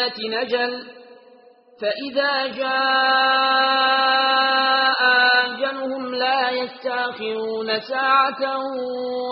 الرحمة نجل فإذا جاء آجلهم لا يستاخرون ساعة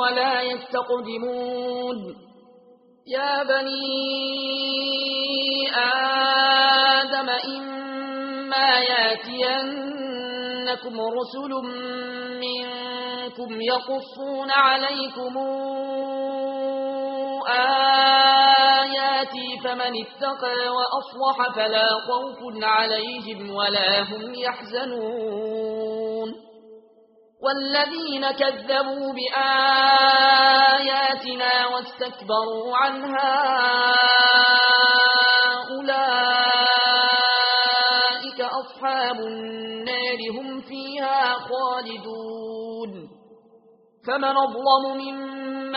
ولا يستقدمون يا بني آدم إما ياتينكم رسل منكم يقصون عليكم آدَمَ آياتي فمن اتقى وأصلح فلا خوف عليهم ولا هم يحزنون. والذين كذبوا بآياتنا واستكبروا عنها أولئك أصحاب النار هم فيها خالدون. فمن أظلم ممن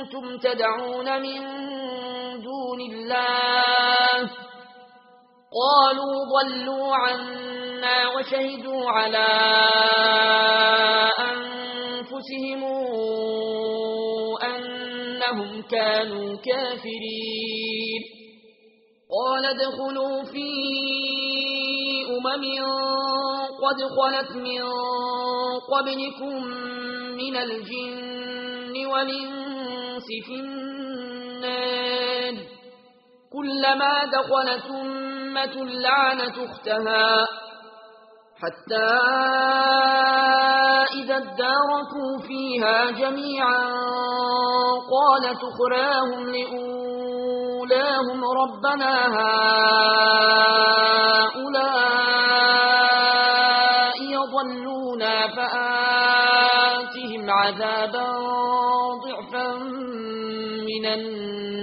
كنتم تدعون من دون الله. قالوا ضلوا عنا وشهدوا على أنفسهم أنهم كانوا كافرين. قال ادخلوا في أمم قد خلت من قبلكم من الجن ومن الأنس في النار كلما دخلت أمة لعنت اختها حتى إذا اداركوا فيها جميعا قالت اخراهم لأولاهم ربنا هؤلاء يضلونا فآتهم عذابا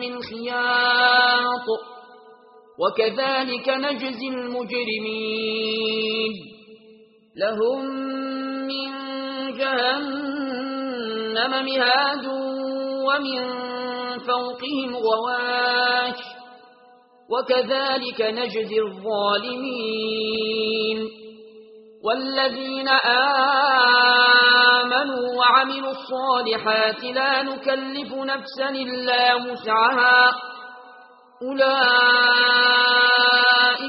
من خياط. وكذلك نجزي المجرمين. لهم من جهنم مهاد ومن فوقهم غواش. وكذلك نجزي الظالمين. والذين آمنوا وعملوا الصالحات لا نكلف نفسا إلا مسعها أولئك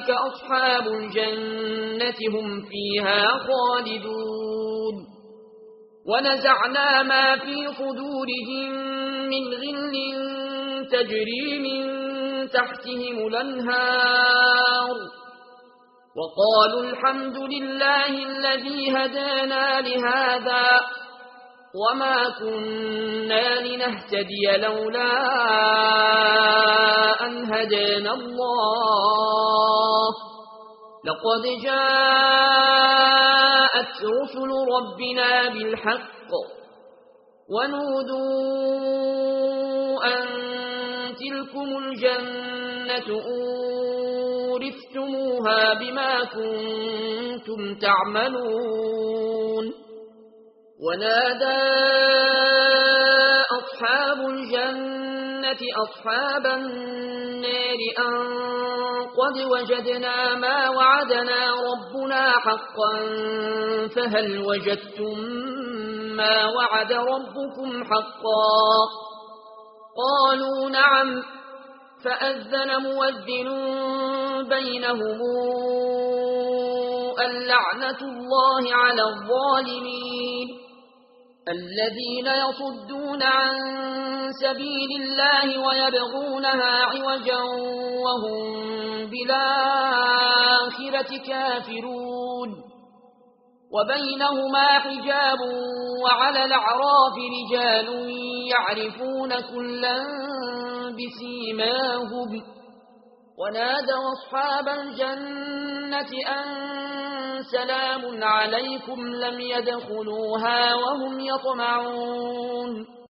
أصحاب الجنة هم فيها خالدون. ونزعنا ما في صدورهم من غل تجري من تحتهم الأنهار. وقالوا الحمد لله الذي هدانا لهذا. وما كنا لنهتدي لولا أن هدينا الله لقد جاءت رسل ربنا بالحق ونودوا أن تلكم الجنة أورثتموها بما كنتم تعملون ونادى أصحاب الجنة أصحاب النار أن قد وجدنا ما وعدنا ربنا حقا فهل وجدتم ما وعد ربكم حقا قالوا نعم فأذن موذن بينهم اللعنة الله على الظالمين الذين يصدون عن سبيل الله ويبغونها عوجا وهم بالآخرة كافرون. وبينهما حجاب وعلى العراف رجال يعرفون كلا بسيماهم. ونادوا أصحاب الجنة أن سلام عليكم لم يدخلوها وهم يطمعون